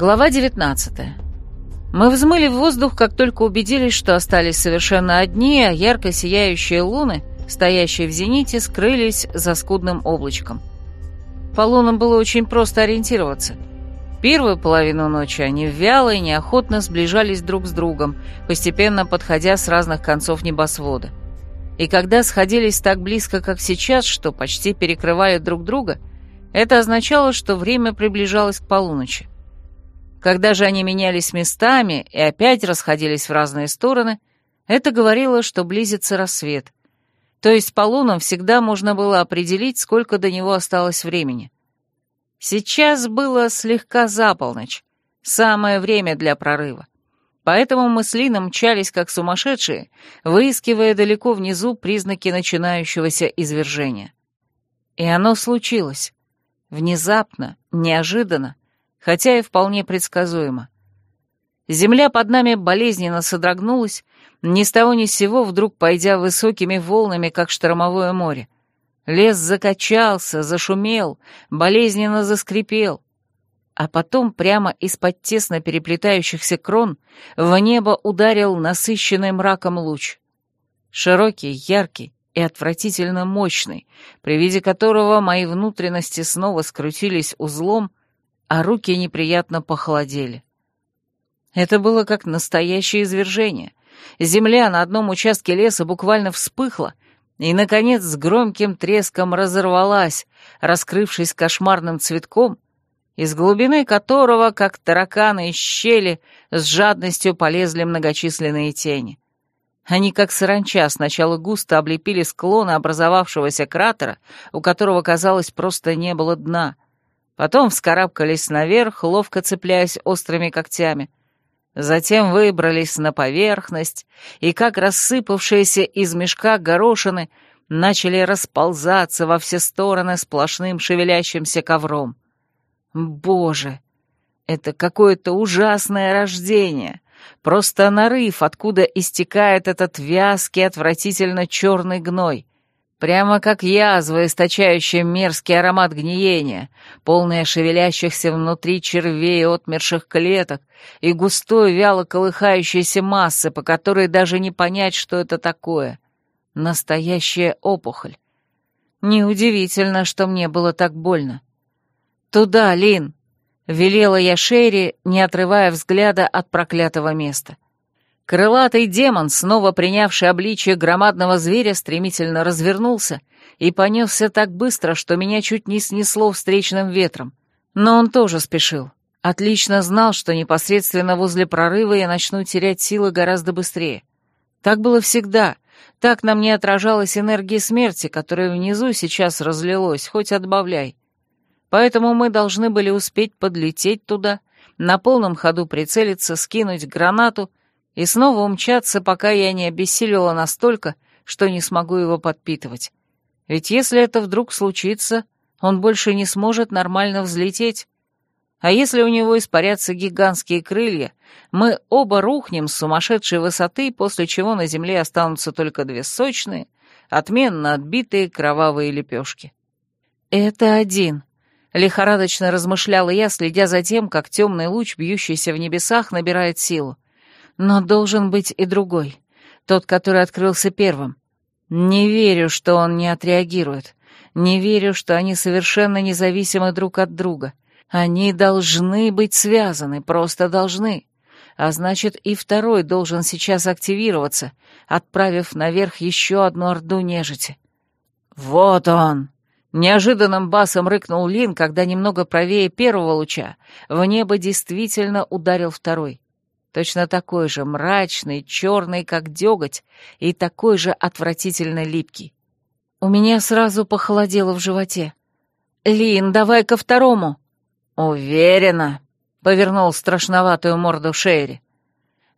Глава 19. Мы взмыли в воздух, как только убедились, что остались совершенно одни, а ярко сияющие луны, стоящие в зените, скрылись за скудным облачком. По лунам было очень просто ориентироваться. Первую половину ночи они вяло и неохотно сближались друг с другом, постепенно подходя с разных концов небосвода. И когда сходились так близко, как сейчас, что почти перекрывали друг друга, это означало, что время приближалось к полуночи. Когда же они менялись местами и опять расходились в разные стороны, это говорило, что близится рассвет. То есть по лунам всегда можно было определить, сколько до него осталось времени. Сейчас было слегка за полночь, самое время для прорыва. Поэтому мы с Лином мчались как сумасшедшие, выискивая далеко внизу признаки начинающегося извержения. И оно случилось. Внезапно, неожиданно, хотя и вполне предсказуемо. Земля под нами болезненно содрогнулась, ни с того ни с сего вдруг пойдя высокими волнами, как штормовое море. Лес закачался, зашумел, болезненно заскрипел. А потом прямо из-под тесно переплетающихся крон в небо ударил насыщенный мраком луч. Широкий, яркий и отвратительно мощный, при виде которого мои внутренности снова скрутились узлом, а руки неприятно похолодели. Это было как настоящее извержение. Земля на одном участке леса буквально вспыхла и, наконец, с громким треском разорвалась, раскрывшись кошмарным цветком, из глубины которого, как тараканы из щели, с жадностью полезли многочисленные тени. Они, как саранча, сначала густо облепили склоны образовавшегося кратера, у которого, казалось, просто не было дна — Потом вскарабкались наверх, ловко цепляясь острыми когтями. Затем выбрались на поверхность и, как рассыпавшиеся из мешка горошины, начали расползаться во все стороны сплошным шевелящимся ковром. Боже! Это какое-то ужасное рождение! Просто нарыв, откуда истекает этот вязкий, отвратительно черный гной. Прямо как язва, источающая мерзкий аромат гниения, полная шевелящихся внутри червей отмерших клеток и густой, вяло колыхающейся массы, по которой даже не понять, что это такое. Настоящая опухоль. Неудивительно, что мне было так больно. «Туда, Лин!» — велела я Шерри, не отрывая взгляда от проклятого места. — Крылатый демон, снова принявший обличие громадного зверя, стремительно развернулся и понесся так быстро, что меня чуть не снесло встречным ветром. Но он тоже спешил. Отлично знал, что непосредственно возле прорыва я начну терять силы гораздо быстрее. Так было всегда. Так на мне отражалась энергия смерти, которая внизу сейчас разлилась, хоть отбавляй. Поэтому мы должны были успеть подлететь туда, на полном ходу прицелиться, скинуть гранату — и снова умчаться, пока я не обессилила настолько, что не смогу его подпитывать. Ведь если это вдруг случится, он больше не сможет нормально взлететь. А если у него испарятся гигантские крылья, мы оба рухнем с сумасшедшей высоты, после чего на земле останутся только две сочные, отменно отбитые кровавые лепешки. «Это один», — лихорадочно размышляла я, следя за тем, как темный луч, бьющийся в небесах, набирает силу. Но должен быть и другой, тот, который открылся первым. Не верю, что он не отреагирует. Не верю, что они совершенно независимы друг от друга. Они должны быть связаны, просто должны. А значит, и второй должен сейчас активироваться, отправив наверх еще одну орду нежити. «Вот он!» Неожиданным басом рыкнул Лин, когда немного правее первого луча в небо действительно ударил второй. Точно такой же мрачный, черный, как деготь, и такой же отвратительно липкий. У меня сразу похолодело в животе. «Лин, давай ко второму!» «Уверена!» — повернул страшноватую морду Шерри.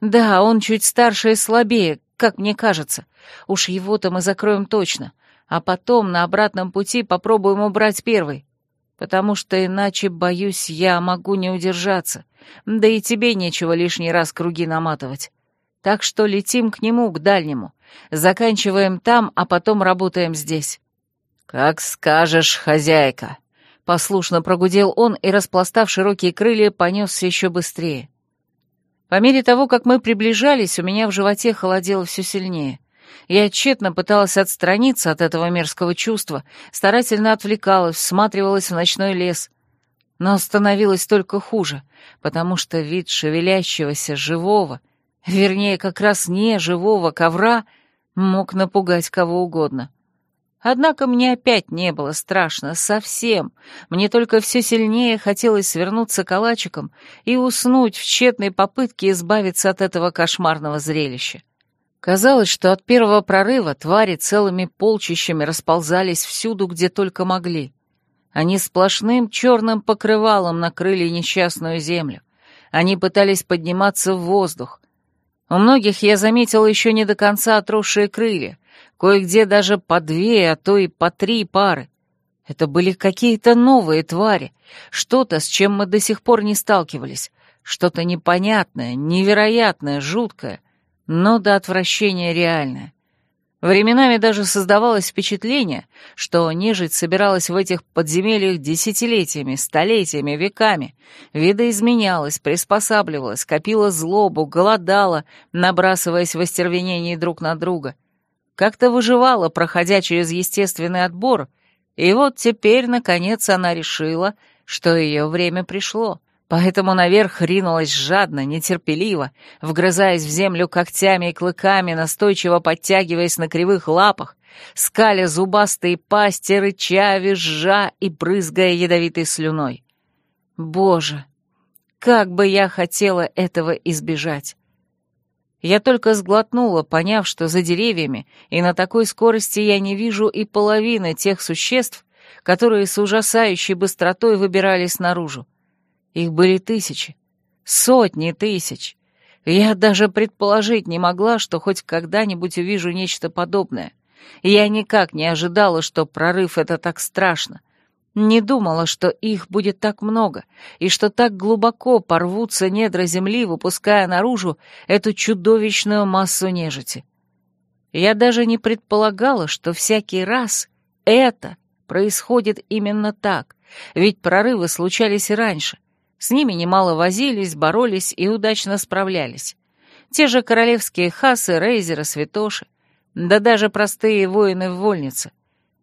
«Да, он чуть старше и слабее, как мне кажется. Уж его-то мы закроем точно, а потом на обратном пути попробуем убрать первый потому что иначе, боюсь, я могу не удержаться, да и тебе нечего лишний раз круги наматывать. Так что летим к нему, к дальнему, заканчиваем там, а потом работаем здесь». «Как скажешь, хозяйка», Послушно прогудел он и, распластав широкие крылья, понесся еще быстрее. По мере того, как мы приближались, у меня в животе холодело все сильнее. Я тщетно пыталась отстраниться от этого мерзкого чувства, старательно отвлекалась, всматривалась в ночной лес. Но становилось только хуже, потому что вид шевелящегося живого, вернее, как раз не живого ковра, мог напугать кого угодно. Однако мне опять не было страшно, совсем. Мне только все сильнее хотелось свернуться калачиком и уснуть в тщетной попытке избавиться от этого кошмарного зрелища. Казалось, что от первого прорыва твари целыми полчищами расползались всюду, где только могли. Они сплошным черным покрывалом накрыли несчастную землю. Они пытались подниматься в воздух. У многих я заметила еще не до конца отросшие крылья, кое-где даже по две, а то и по три пары. Это были какие-то новые твари, что-то, с чем мы до сих пор не сталкивались, что-то непонятное, невероятное, жуткое, но до отвращения реальное. Временами даже создавалось впечатление, что нежить собиралась в этих подземельях десятилетиями, столетиями, веками, видоизменялась, приспосабливалась, копила злобу, голодала, набрасываясь в остервенении друг на друга, как-то выживала, проходя через естественный отбор, и вот теперь, наконец, она решила, что ее время пришло — Поэтому наверх ринулась жадно, нетерпеливо, вгрызаясь в землю когтями и клыками, настойчиво подтягиваясь на кривых лапах, скаля зубастые пасти, рыча, визжа и брызгая ядовитой слюной. Боже, как бы я хотела этого избежать! Я только сглотнула, поняв, что за деревьями и на такой скорости я не вижу и половины тех существ, которые с ужасающей быстротой выбирались наружу. Их были тысячи, сотни тысяч. Я даже предположить не могла, что хоть когда-нибудь увижу нечто подобное. Я никак не ожидала, что прорыв — это так страшно. Не думала, что их будет так много, и что так глубоко порвутся недра земли, выпуская наружу эту чудовищную массу нежити. Я даже не предполагала, что всякий раз это происходит именно так, ведь прорывы случались и раньше — с ними немало возились, боролись и удачно справлялись. Те же королевские хасы, рейзеры, святоши, да даже простые воины в вольнице.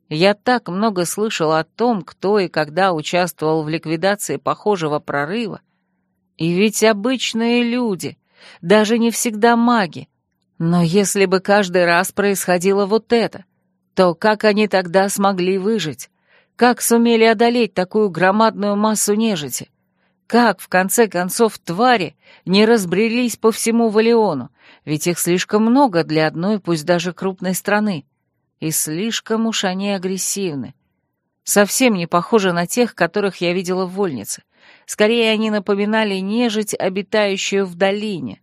Я так много слышал о том, кто и когда участвовал в ликвидации похожего прорыва. И ведь обычные люди, даже не всегда маги. Но если бы каждый раз происходило вот это, то как они тогда смогли выжить? Как сумели одолеть такую громадную массу нежити? Как, в конце концов, твари не разбрелись по всему Валиону, ведь их слишком много для одной, пусть даже крупной страны. И слишком уж они агрессивны. Совсем не похожи на тех, которых я видела в вольнице. Скорее, они напоминали нежить, обитающую в долине.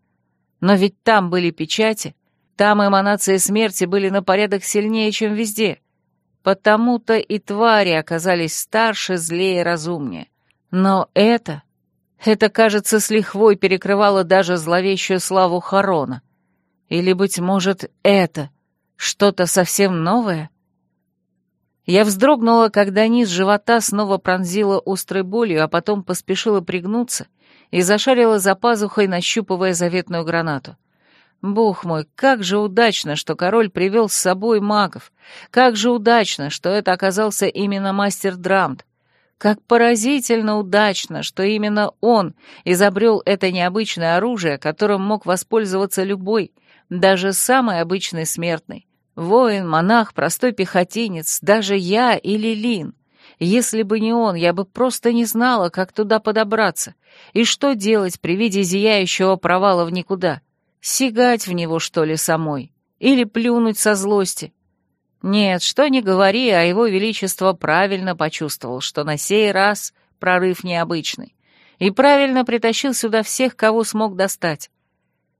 Но ведь там были печати, там эманации смерти были на порядок сильнее, чем везде. Потому-то и твари оказались старше, злее, разумнее. Но это это, кажется, с лихвой перекрывало даже зловещую славу Харона. Или, быть может, это что-то совсем новое? Я вздрогнула, когда низ живота снова пронзила острой болью, а потом поспешила пригнуться и зашарила за пазухой, нащупывая заветную гранату. Бог мой, как же удачно, что король привел с собой магов! Как же удачно, что это оказался именно мастер Драмт! Как поразительно удачно, что именно он изобрел это необычное оружие, которым мог воспользоваться любой, даже самый обычный смертный. Воин, монах, простой пехотинец, даже я или Лин. Если бы не он, я бы просто не знала, как туда подобраться. И что делать при виде зияющего провала в никуда? Сигать в него, что ли, самой? Или плюнуть со злости? Нет, что ни говори, а его величество правильно почувствовал, что на сей раз прорыв необычный, и правильно притащил сюда всех, кого смог достать.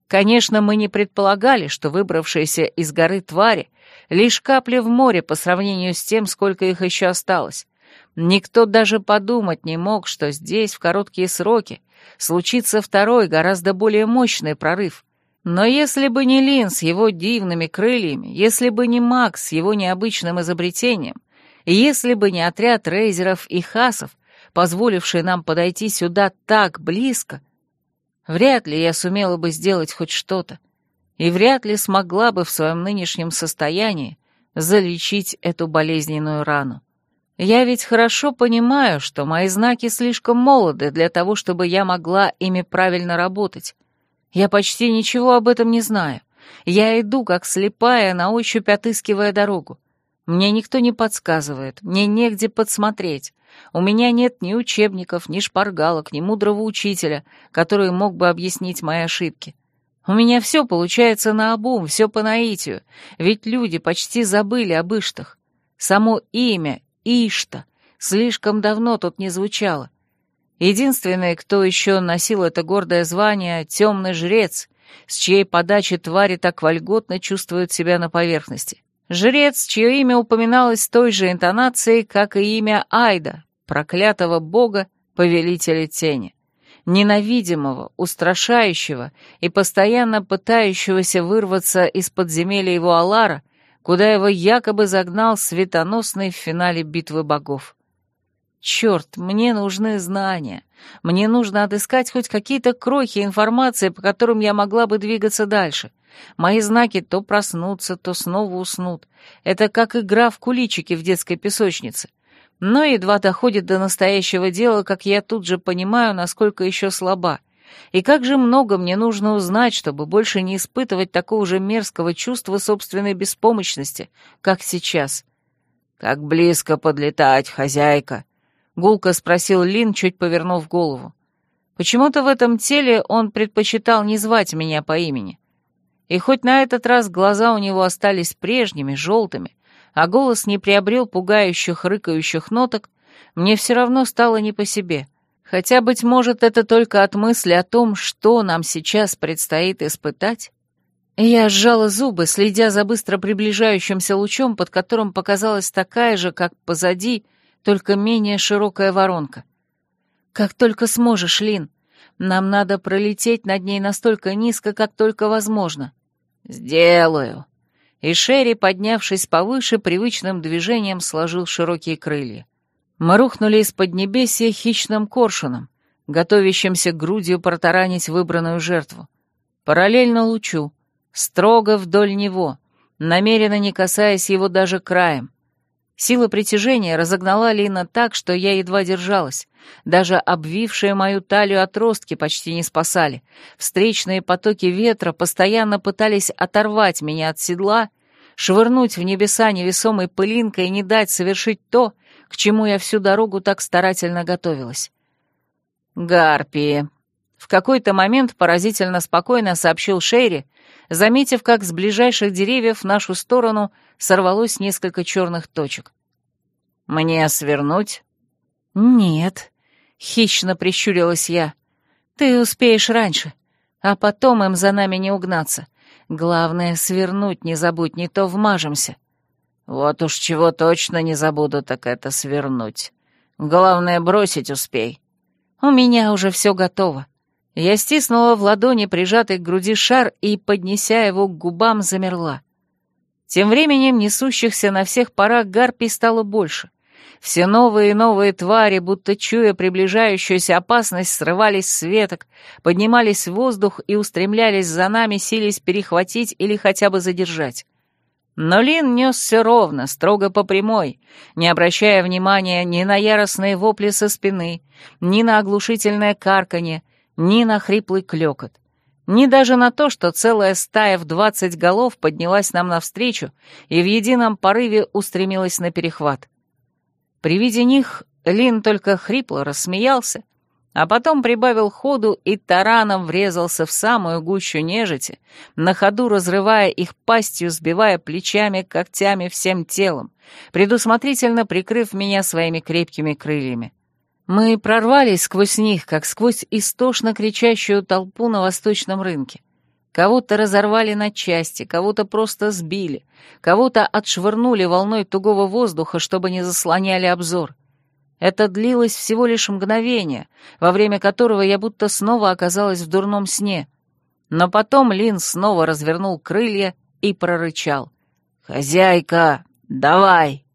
Конечно, мы не предполагали, что выбравшиеся из горы твари — лишь капли в море по сравнению с тем, сколько их еще осталось. Никто даже подумать не мог, что здесь в короткие сроки случится второй, гораздо более мощный прорыв. Но если бы не Лин с его дивными крыльями, если бы не Макс с его необычным изобретением, Если бы не отряд рейзеров и хасов, позволивший нам подойти сюда так близко, вряд ли я сумела бы сделать хоть что-то, и вряд ли смогла бы в своем нынешнем состоянии залечить эту болезненную рану. Я ведь хорошо понимаю, что мои знаки слишком молоды для того, чтобы я могла ими правильно работать. Я почти ничего об этом не знаю. Я иду, как слепая, на ощупь отыскивая дорогу. Мне никто не подсказывает, мне негде подсмотреть. У меня нет ни учебников, ни шпаргалок, ни мудрого учителя, который мог бы объяснить мои ошибки. У меня все получается наобум, все по наитию, ведь люди почти забыли об Иштах. Само имя Ишта слишком давно тут не звучало. Единственный, кто еще носил это гордое звание, — темный жрец, с чьей подачи твари так вольготно чувствуют себя на поверхности. Жрец, чье имя упоминалось с той же интонацией, как и имя Айда, проклятого бога, повелителя тени ненавидимого, устрашающего и постоянно пытающегося вырваться из подземелья его Алара, куда его якобы загнал светоносный в финале битвы богов. Черт, мне нужны знания. Мне нужно отыскать хоть какие-то крохи информации, по которым я могла бы двигаться дальше. Мои знаки то проснутся, то снова уснут. Это как игра в куличики в детской песочнице. Но едва доходит до настоящего дела, как я тут же понимаю, насколько еще слаба. И как же много мне нужно узнать, чтобы больше не испытывать такого же мерзкого чувства собственной беспомощности, как сейчас. «Как близко подлетать, хозяйка?» — гулко спросил Лин, чуть повернув голову. Почему-то в этом теле он предпочитал не звать меня по имени. И хоть на этот раз глаза у него остались прежними, желтыми, а голос не приобрел пугающих, рыкающих ноток, мне все равно стало не по себе. Хотя, быть может, это только от мысли о том, что нам сейчас предстоит испытать. Я сжала зубы, следя за быстро приближающимся лучом, под которым показалась такая же, как позади, только менее широкая воронка. «Как только сможешь, Лин. Нам надо пролететь над ней настолько низко, как только возможно». «Сделаю», и Шерри, поднявшись повыше, привычным движением сложил широкие крылья. Мы рухнули из-под небесия хищным коршуном, готовящимся грудью протаранить выбранную жертву. Параллельно лучу, строго вдоль него, намеренно не касаясь его даже краем. Сила притяжения разогнала Лина так, что я едва держалась. Даже обвившие мою талию отростки почти не спасали. Встречные потоки ветра постоянно пытались оторвать меня от седла, швырнуть в небеса невесомой пылинкой и не дать совершить то, к чему я всю дорогу так старательно готовилась. «Гарпии», — в какой-то момент поразительно спокойно сообщил Шерри, заметив, как с ближайших деревьев в нашу сторону сорвалось несколько черных точек. «Мне свернуть?» «Нет», — хищно прищурилась я. «Ты успеешь раньше, а потом им за нами не угнаться. Главное, свернуть не забудь, не то вмажемся». «Вот уж чего точно не забуду, так это свернуть. Главное, бросить успей». «У меня уже все готово». Я стиснула в ладони прижатый к груди шар и, поднеся его к губам, замерла. Тем временем несущихся на всех парах гарпий стало больше. Все новые и новые твари, будто чуя приближающуюся опасность, срывались с веток, поднимались в воздух и устремлялись за нами, сились перехватить или хотя бы задержать. Но Лин несся ровно, строго по прямой, не обращая внимания ни на яростные вопли со спины, ни на оглушительное карканье, ни на хриплый клёкот, ни даже на то, что целая стая в двадцать голов поднялась нам навстречу и в едином порыве устремилась на перехват. При виде них Лин только хрипло рассмеялся, а потом прибавил ходу и тараном врезался в самую гущу нежити, на ходу разрывая их пастью, сбивая плечами, когтями, всем телом, предусмотрительно прикрыв меня своими крепкими крыльями. Мы прорвались сквозь них, как сквозь истошно кричащую толпу на восточном рынке. Кого-то разорвали на части, кого-то просто сбили, кого-то отшвырнули волной тугого воздуха, чтобы не заслоняли обзор. Это длилось всего лишь мгновение, во время которого я будто снова оказалась в дурном сне. Но потом Лин снова развернул крылья и прорычал. «Хозяйка, давай!»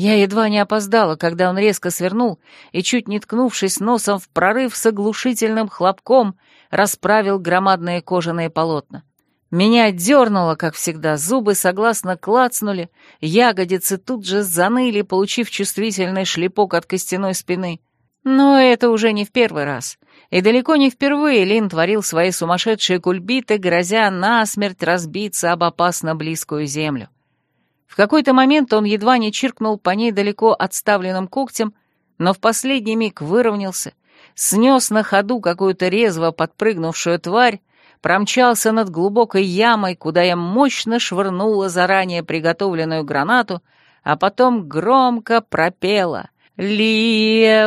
Я едва не опоздала, когда он резко свернул и, чуть не ткнувшись носом в прорыв с оглушительным хлопком, расправил громадные кожаные полотна. Меня дернуло, как всегда, зубы согласно клацнули, ягодицы тут же заныли, получив чувствительный шлепок от костяной спины. Но это уже не в первый раз. И далеко не впервые Лин творил свои сумасшедшие кульбиты, грозя насмерть разбиться об опасно близкую землю. В какой-то момент он едва не чиркнул по ней далеко отставленным когтем, но в последний миг выровнялся, снес на ходу какую-то резво подпрыгнувшую тварь, промчался над глубокой ямой, куда я мощно швырнула заранее приготовленную гранату, а потом громко пропела «Лиеура!».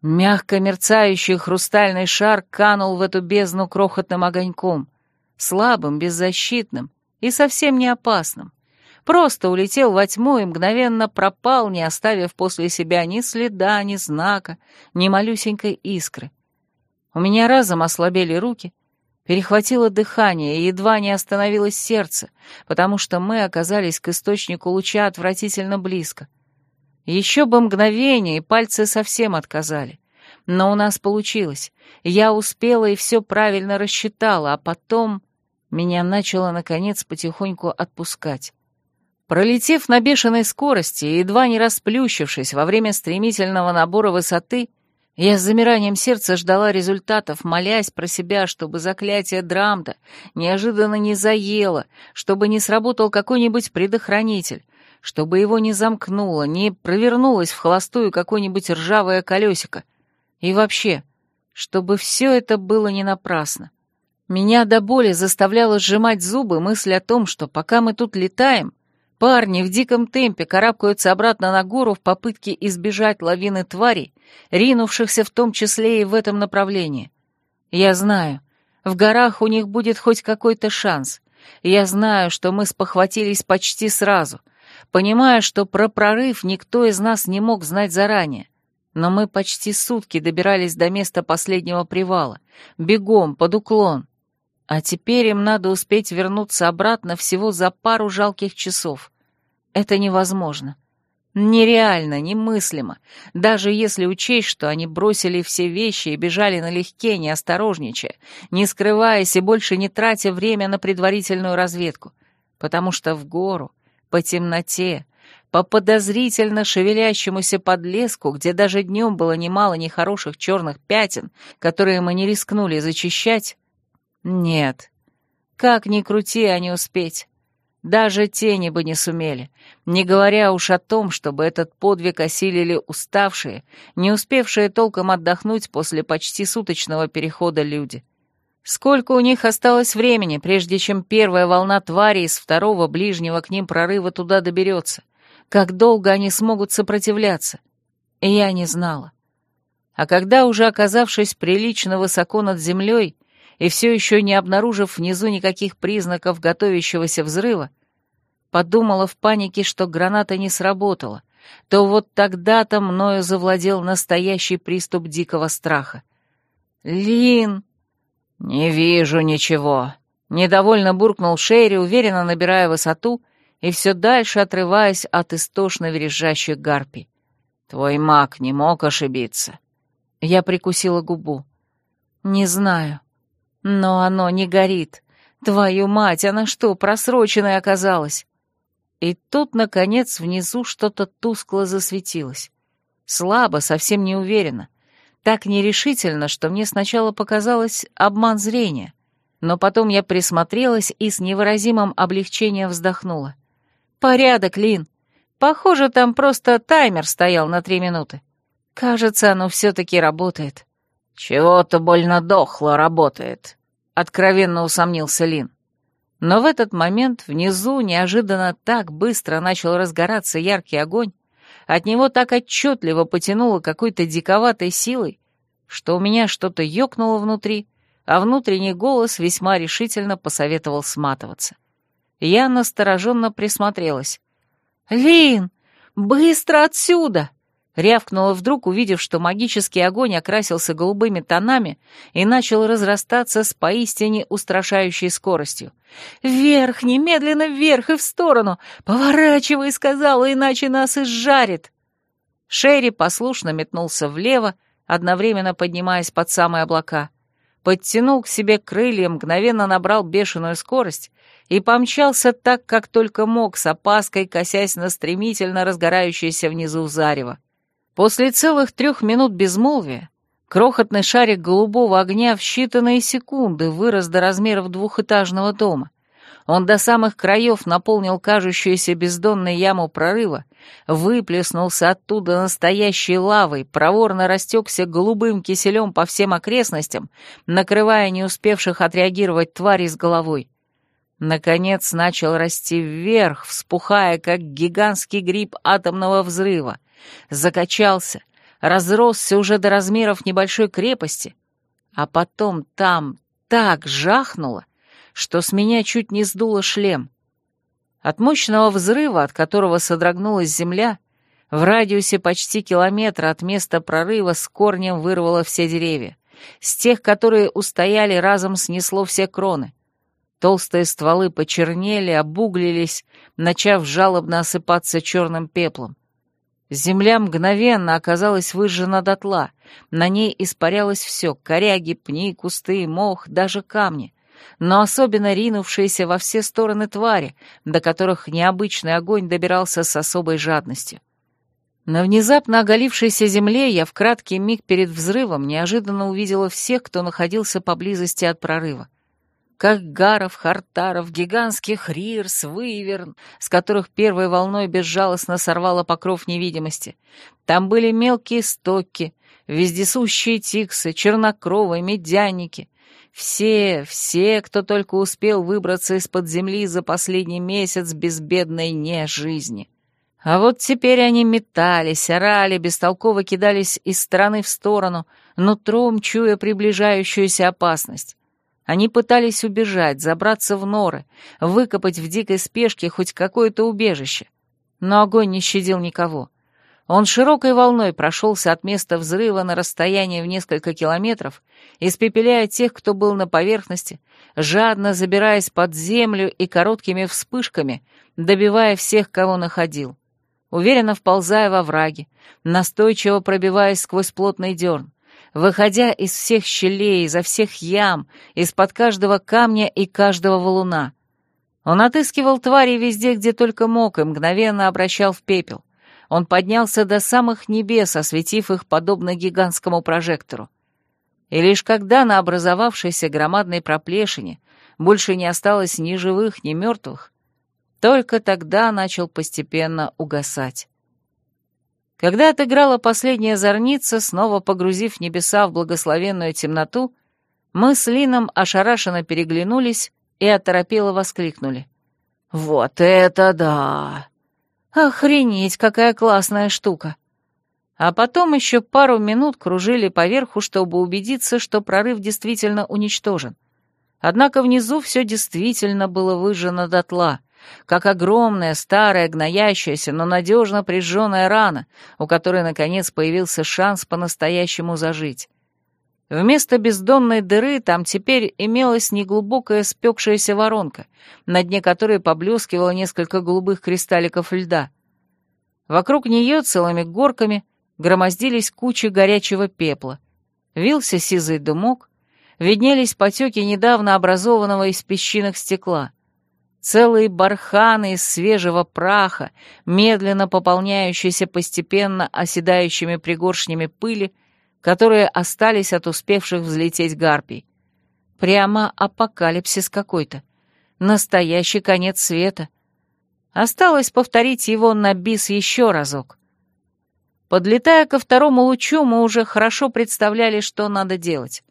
Мягко мерцающий хрустальный шар канул в эту бездну крохотным огоньком, слабым, беззащитным и совсем не опасным. Просто улетел во тьму и мгновенно пропал, не оставив после себя ни следа, ни знака, ни малюсенькой искры. У меня разом ослабели руки, перехватило дыхание и едва не остановилось сердце, потому что мы оказались к источнику луча отвратительно близко. Еще бы мгновение, и пальцы совсем отказали. Но у нас получилось. Я успела и все правильно рассчитала, а потом меня начало, наконец, потихоньку отпускать. Пролетев на бешеной скорости и едва не расплющившись во время стремительного набора высоты, я с замиранием сердца ждала результатов, молясь про себя, чтобы заклятие Драмда неожиданно не заело, чтобы не сработал какой-нибудь предохранитель, чтобы его не замкнуло, не провернулось в холостую какое-нибудь ржавое колесико. И вообще, чтобы все это было не напрасно. Меня до боли заставляло сжимать зубы мысль о том, что пока мы тут летаем, Парни в диком темпе карабкаются обратно на гору в попытке избежать лавины тварей, ринувшихся в том числе и в этом направлении. Я знаю, в горах у них будет хоть какой-то шанс. Я знаю, что мы спохватились почти сразу, понимая, что про прорыв никто из нас не мог знать заранее. Но мы почти сутки добирались до места последнего привала, бегом, под уклон. А теперь им надо успеть вернуться обратно всего за пару жалких часов. Это невозможно. Нереально, немыслимо, даже если учесть, что они бросили все вещи и бежали налегке, не осторожничая, не скрываясь и больше не тратя время на предварительную разведку, потому что в гору, по темноте, по подозрительно шевелящемуся подлеску, где даже днем было немало нехороших черных пятен, которые мы не рискнули зачищать, нет. Как ни крути, а не успеть. Даже тени бы не сумели, не говоря уж о том, чтобы этот подвиг осилили уставшие, не успевшие толком отдохнуть после почти суточного перехода люди. Сколько у них осталось времени, прежде чем первая волна твари из второго ближнего к ним прорыва туда доберется? Как долго они смогут сопротивляться? я не знала. А когда, уже оказавшись прилично высоко над землей, и все еще не обнаружив внизу никаких признаков готовящегося взрыва, подумала в панике, что граната не сработала, то вот тогда-то мною завладел настоящий приступ дикого страха. «Лин!» «Не вижу ничего», — недовольно буркнул Шерри, уверенно набирая высоту и все дальше отрываясь от истошно вережащих гарпий. «Твой маг не мог ошибиться». Я прикусила губу. «Не знаю. Но оно не горит. Твою мать, она что, просроченная оказалась? И тут, наконец, внизу что-то тускло засветилось. Слабо, совсем не уверенно. Так нерешительно, что мне сначала показалось обман зрения. Но потом я присмотрелась и с невыразимым облегчением вздохнула. «Порядок, Лин. Похоже, там просто таймер стоял на три минуты. Кажется, оно все-таки работает». «Чего-то больно дохло работает», — откровенно усомнился Лин. Но в этот момент внизу неожиданно так быстро начал разгораться яркий огонь, от него так отчетливо потянуло какой-то диковатой силой, что у меня что-то ёкнуло внутри, а внутренний голос весьма решительно посоветовал сматываться. Я настороженно присмотрелась. «Лин, быстро отсюда!» Рявкнула вдруг, увидев, что магический огонь окрасился голубыми тонами и начал разрастаться с поистине устрашающей скоростью. «Вверх, немедленно вверх и в сторону! Поворачивай!» — сказала, иначе нас изжарит. Шерри послушно метнулся влево, одновременно поднимаясь под самые облака. Подтянул к себе крылья, мгновенно набрал бешеную скорость и помчался так, как только мог, с опаской косясь на стремительно разгорающееся внизу зарево. После целых трех минут безмолвия крохотный шарик голубого огня в считанные секунды вырос до размеров двухэтажного дома. Он до самых краев наполнил кажущуюся бездонной яму прорыва, выплеснулся оттуда настоящей лавой, проворно растекся голубым киселем по всем окрестностям, накрывая не успевших отреагировать твари с головой. Наконец начал расти вверх, вспухая, как гигантский гриб атомного взрыва, закачался, разросся уже до размеров небольшой крепости, а потом там так жахнуло, что с меня чуть не сдуло шлем. От мощного взрыва, от которого содрогнулась земля, в радиусе почти километра от места прорыва с корнем вырвало все деревья. С тех, которые устояли, разом снесло все кроны. Толстые стволы почернели, обуглились, начав жалобно осыпаться черным пеплом. Земля мгновенно оказалась выжжена дотла. На ней испарялось все — коряги, пни, кусты, мох, даже камни. Но особенно ринувшиеся во все стороны твари, до которых необычный огонь добирался с особой жадностью. На внезапно оголившейся земле я в краткий миг перед взрывом неожиданно увидела всех, кто находился поблизости от прорыва как гаров, хартаров, гигантских рирс, выверн, с которых первой волной безжалостно сорвало покров невидимости. Там были мелкие стокки, вездесущие тиксы, чернокровые, медяники. Все, все, кто только успел выбраться из-под земли за последний месяц безбедной не жизни. А вот теперь они метались, орали, бестолково кидались из стороны в сторону, нутром чуя приближающуюся опасность. Они пытались убежать, забраться в норы, выкопать в дикой спешке хоть какое-то убежище. Но огонь не щадил никого. Он широкой волной прошелся от места взрыва на расстояние в несколько километров, испепеляя тех, кто был на поверхности, жадно забираясь под землю и короткими вспышками, добивая всех, кого находил. Уверенно вползая во враги, настойчиво пробиваясь сквозь плотный дерн, выходя из всех щелей, изо всех ям, из-под каждого камня и каждого валуна. Он отыскивал твари везде, где только мог, и мгновенно обращал в пепел. Он поднялся до самых небес, осветив их подобно гигантскому прожектору. И лишь когда на образовавшейся громадной проплешине больше не осталось ни живых, ни мертвых, только тогда начал постепенно угасать. Когда отыграла последняя зорница, снова погрузив небеса в благословенную темноту, мы с Лином ошарашенно переглянулись и оторопело воскликнули. «Вот это да! Охренеть, какая классная штука!» А потом еще пару минут кружили поверху, чтобы убедиться, что прорыв действительно уничтожен. Однако внизу все действительно было выжжено дотла — как огромная, старая, гноящаяся, но надежно прижженная рана, у которой, наконец, появился шанс по-настоящему зажить. Вместо бездонной дыры там теперь имелась неглубокая спекшаяся воронка, на дне которой поблескивало несколько голубых кристалликов льда. Вокруг нее целыми горками громоздились кучи горячего пепла. Вился сизый дымок, виднелись потеки недавно образованного из песчинок стекла — Целые барханы из свежего праха, медленно пополняющиеся постепенно оседающими пригоршнями пыли, которые остались от успевших взлететь гарпий. Прямо апокалипсис какой-то. Настоящий конец света. Осталось повторить его на бис еще разок. Подлетая ко второму лучу, мы уже хорошо представляли, что надо делать.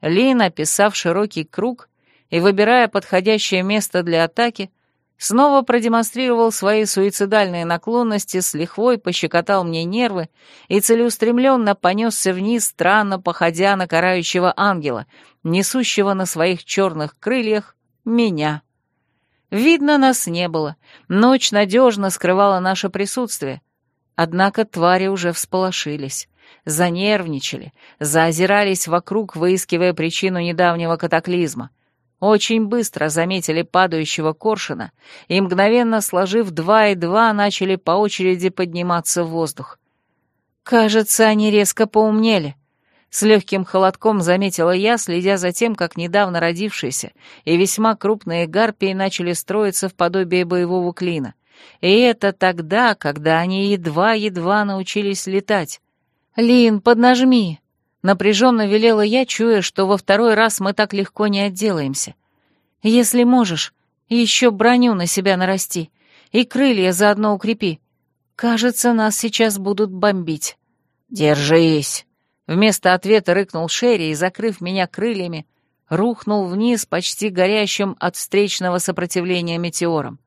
Лин, описав широкий круг, и, выбирая подходящее место для атаки, снова продемонстрировал свои суицидальные наклонности, с лихвой пощекотал мне нервы и целеустремленно понесся вниз, странно походя на карающего ангела, несущего на своих черных крыльях меня. Видно, нас не было. Ночь надежно скрывала наше присутствие. Однако твари уже всполошились, занервничали, заозирались вокруг, выискивая причину недавнего катаклизма. Очень быстро заметили падающего коршуна и, мгновенно сложив два и два, начали по очереди подниматься в воздух. Кажется, они резко поумнели. С легким холодком заметила я, следя за тем, как недавно родившиеся и весьма крупные гарпии начали строиться в подобие боевого клина. И это тогда, когда они едва-едва научились летать. «Лин, поднажми!» Напряженно велела я, чуя, что во второй раз мы так легко не отделаемся. «Если можешь, еще броню на себя нарасти и крылья заодно укрепи. Кажется, нас сейчас будут бомбить». «Держись!» Вместо ответа рыкнул Шерри и, закрыв меня крыльями, рухнул вниз почти горящим от встречного сопротивления метеором.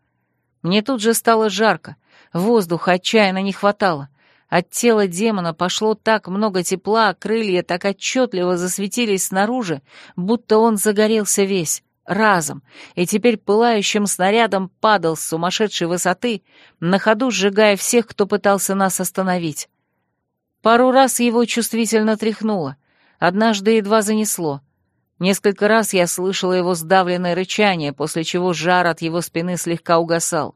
Мне тут же стало жарко, воздуха отчаянно не хватало. От тела демона пошло так много тепла, крылья так отчетливо засветились снаружи, будто он загорелся весь, разом, и теперь пылающим снарядом падал с сумасшедшей высоты, на ходу сжигая всех, кто пытался нас остановить. Пару раз его чувствительно тряхнуло, однажды едва занесло. Несколько раз я слышала его сдавленное рычание, после чего жар от его спины слегка угасал.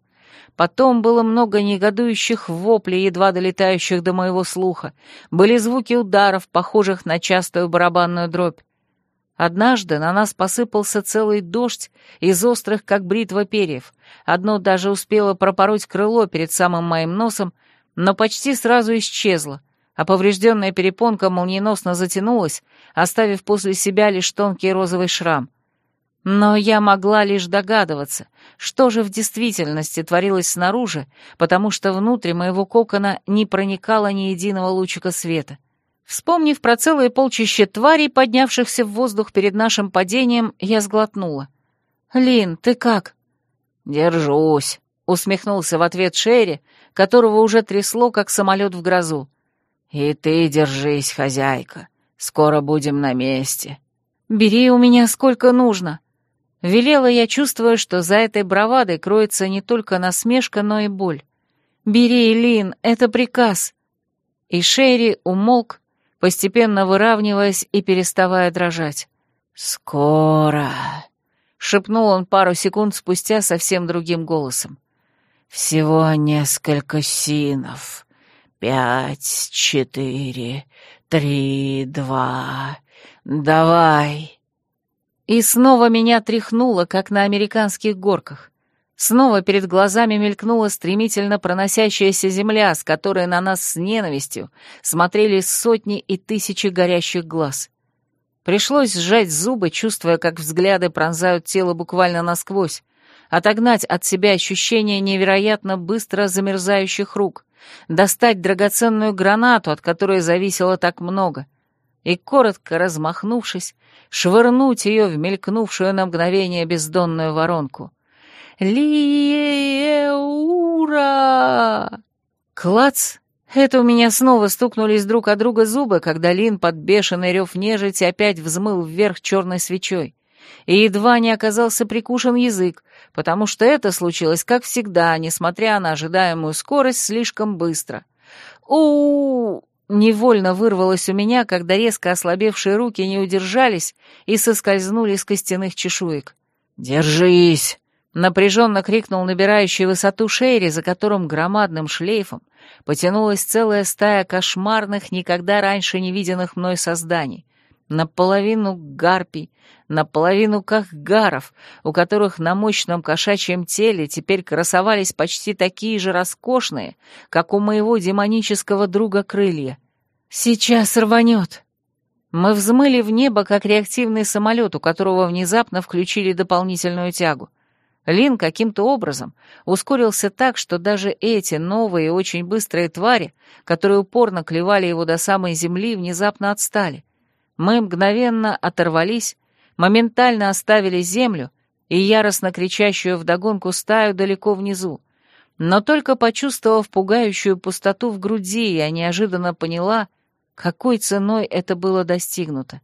Потом было много негодующих воплей, едва долетающих до моего слуха. Были звуки ударов, похожих на частую барабанную дробь. Однажды на нас посыпался целый дождь из острых, как бритва перьев. Одно даже успело пропороть крыло перед самым моим носом, но почти сразу исчезло, а поврежденная перепонка молниеносно затянулась, оставив после себя лишь тонкий розовый шрам. Но я могла лишь догадываться, что же в действительности творилось снаружи, потому что внутрь моего кокона не проникало ни единого лучика света. Вспомнив про целые полчища тварей, поднявшихся в воздух перед нашим падением, я сглотнула. «Лин, ты как?» «Держусь», — усмехнулся в ответ Шерри, которого уже трясло, как самолет в грозу. «И ты держись, хозяйка. Скоро будем на месте». «Бери у меня сколько нужно». Велела я, чувствуя, что за этой бравадой кроется не только насмешка, но и боль. «Бери, Лин, это приказ». И Шерри умолк, постепенно выравниваясь и переставая дрожать. «Скоро», — шепнул он пару секунд спустя совсем другим голосом. «Всего несколько синов». Пять, четыре, три, два. Давай. И снова меня тряхнуло, как на американских горках. Снова перед глазами мелькнула стремительно проносящаяся земля, с которой на нас с ненавистью смотрели сотни и тысячи горящих глаз. Пришлось сжать зубы, чувствуя, как взгляды пронзают тело буквально насквозь, отогнать от себя ощущение невероятно быстро замерзающих рук, достать драгоценную гранату, от которой зависело так много, и, коротко размахнувшись, швырнуть ее в мелькнувшую на мгновение бездонную воронку. «Лиеура!» Клац! Это у меня снова стукнулись друг от друга зубы, когда Лин под бешеный рев нежити опять взмыл вверх черной свечой и едва не оказался прикушен язык, потому что это случилось, как всегда, несмотря на ожидаемую скорость, слишком быстро. -у Невольно вырвалось у меня, когда резко ослабевшие руки не удержались и соскользнули с костяных чешуек. «Держись!» — напряженно крикнул набирающий высоту Шейри, за которым громадным шлейфом потянулась целая стая кошмарных, никогда раньше не виденных мной созданий. Наполовину гарпий, наполовину кахгаров, у которых на мощном кошачьем теле теперь красовались почти такие же роскошные, как у моего демонического друга крылья. «Сейчас рванет!» Мы взмыли в небо, как реактивный самолет, у которого внезапно включили дополнительную тягу. Лин каким-то образом ускорился так, что даже эти новые очень быстрые твари, которые упорно клевали его до самой земли, внезапно отстали. Мы мгновенно оторвались моментально оставили землю и яростно кричащую вдогонку стаю далеко внизу. Но только почувствовав пугающую пустоту в груди, я неожиданно поняла, какой ценой это было достигнуто.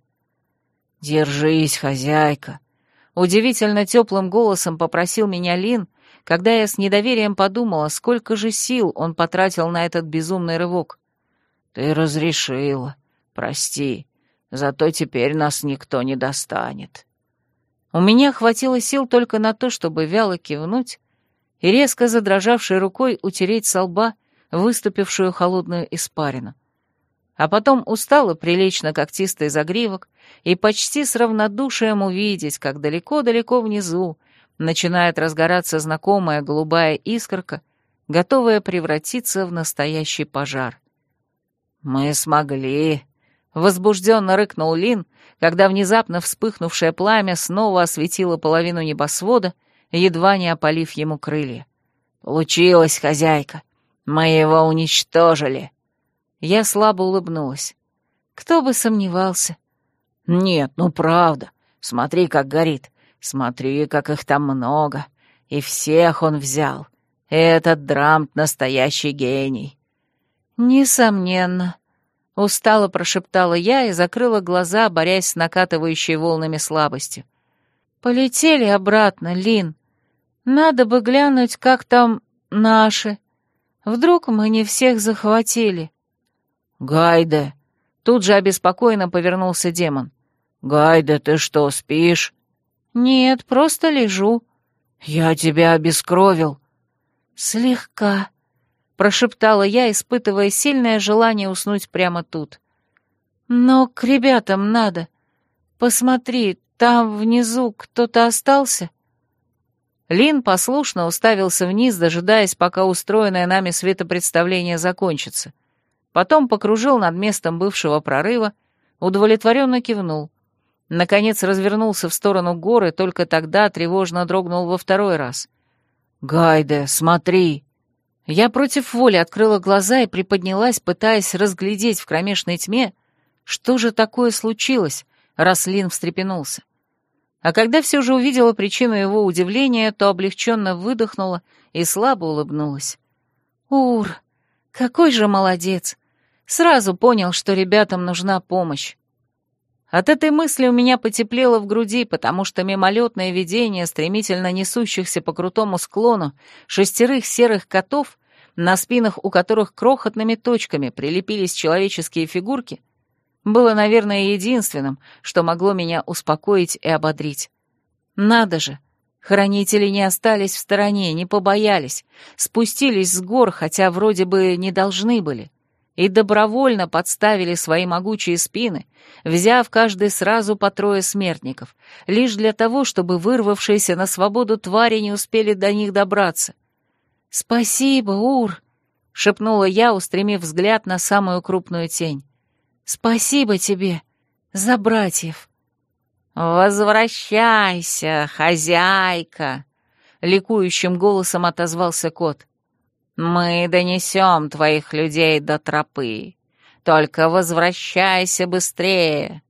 «Держись, хозяйка!» — Удивительно теплым голосом попросил меня Лин, когда я с недоверием подумала, сколько же сил он потратил на этот безумный рывок. «Ты разрешила. Прости. Зато теперь нас никто не достанет». У меня хватило сил только на то, чтобы вяло кивнуть и резко задрожавшей рукой утереть со лба выступившую холодную испарину. А потом устало прилечь на когтистый загривок и почти с равнодушием увидеть, как далеко-далеко внизу начинает разгораться знакомая голубая искорка, готовая превратиться в настоящий пожар. «Мы смогли!» — возбужденно рыкнул Лин, когда внезапно вспыхнувшее пламя снова осветило половину небосвода, едва не опалив ему крылья. «Получилось, хозяйка! Мы его уничтожили!» Я слабо улыбнулась. Кто бы сомневался. «Нет, ну правда. Смотри, как горит. Смотри, как их там много. И всех он взял. Этот Драмт — настоящий гений». «Несомненно», — устало прошептала я и закрыла глаза, борясь с накатывающей волнами слабостью. «Полетели обратно, Лин. Надо бы глянуть, как там наши. Вдруг мы не всех захватили». «Гайде!» — тут же обеспокоенно повернулся демон. «Гайде, ты что, спишь?» «Нет, просто лежу». «Я тебя обескровил». «Слегка», — прошептала я, испытывая сильное желание уснуть прямо тут. «Но к ребятам надо. Посмотри, там внизу кто-то остался?» Лин послушно уставился вниз, дожидаясь, пока устроенное нами светопредставление закончится. Потом покружил над местом бывшего прорыва, удовлетворенно кивнул. Наконец развернулся в сторону горы, только тогда тревожно дрогнул во второй раз. «Гайде, смотри!» Я против воли открыла глаза и приподнялась, пытаясь разглядеть в кромешной тьме, что же такое случилось, раз Лин встрепенулся. А когда все же увидела причину его удивления, то облегченно выдохнула и слабо улыбнулась. «Ур, какой же молодец! Сразу понял, что ребятам нужна помощь. От этой мысли у меня потеплело в груди, потому что мимолетное видение стремительно несущихся по крутому склону шестерых серых котов, на спинах у которых крохотными точками прилепились человеческие фигурки, было, наверное, единственным, что могло меня успокоить и ободрить. Надо же! Хранители не остались в стороне, не побоялись, спустились с гор, хотя вроде бы не должны были и добровольно подставили свои могучие спины, взяв каждый сразу по трое смертников, лишь для того, чтобы вырвавшиеся на свободу твари не успели до них добраться. «Спасибо, Ур!» — шепнула я, устремив взгляд на самую крупную тень. «Спасибо тебе за братьев!» «Возвращайся, хозяйка!» — ликующим голосом отозвался кот. Мы донесем твоих людей до тропы. Только возвращайся быстрее.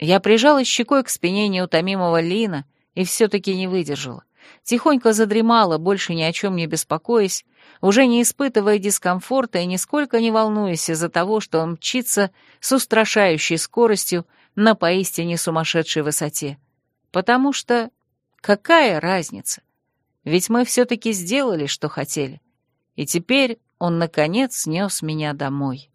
Я прижала щекой к спине неутомимого Лина и все-таки не выдержала. Тихонько задремала, больше ни о чем не беспокоясь, уже не испытывая дискомфорта и нисколько не волнуясь из-за того, что он мчится с устрашающей скоростью на поистине сумасшедшей высоте. Потому что какая разница? Ведь мы все-таки сделали, что хотели и теперь он, наконец, снес меня домой.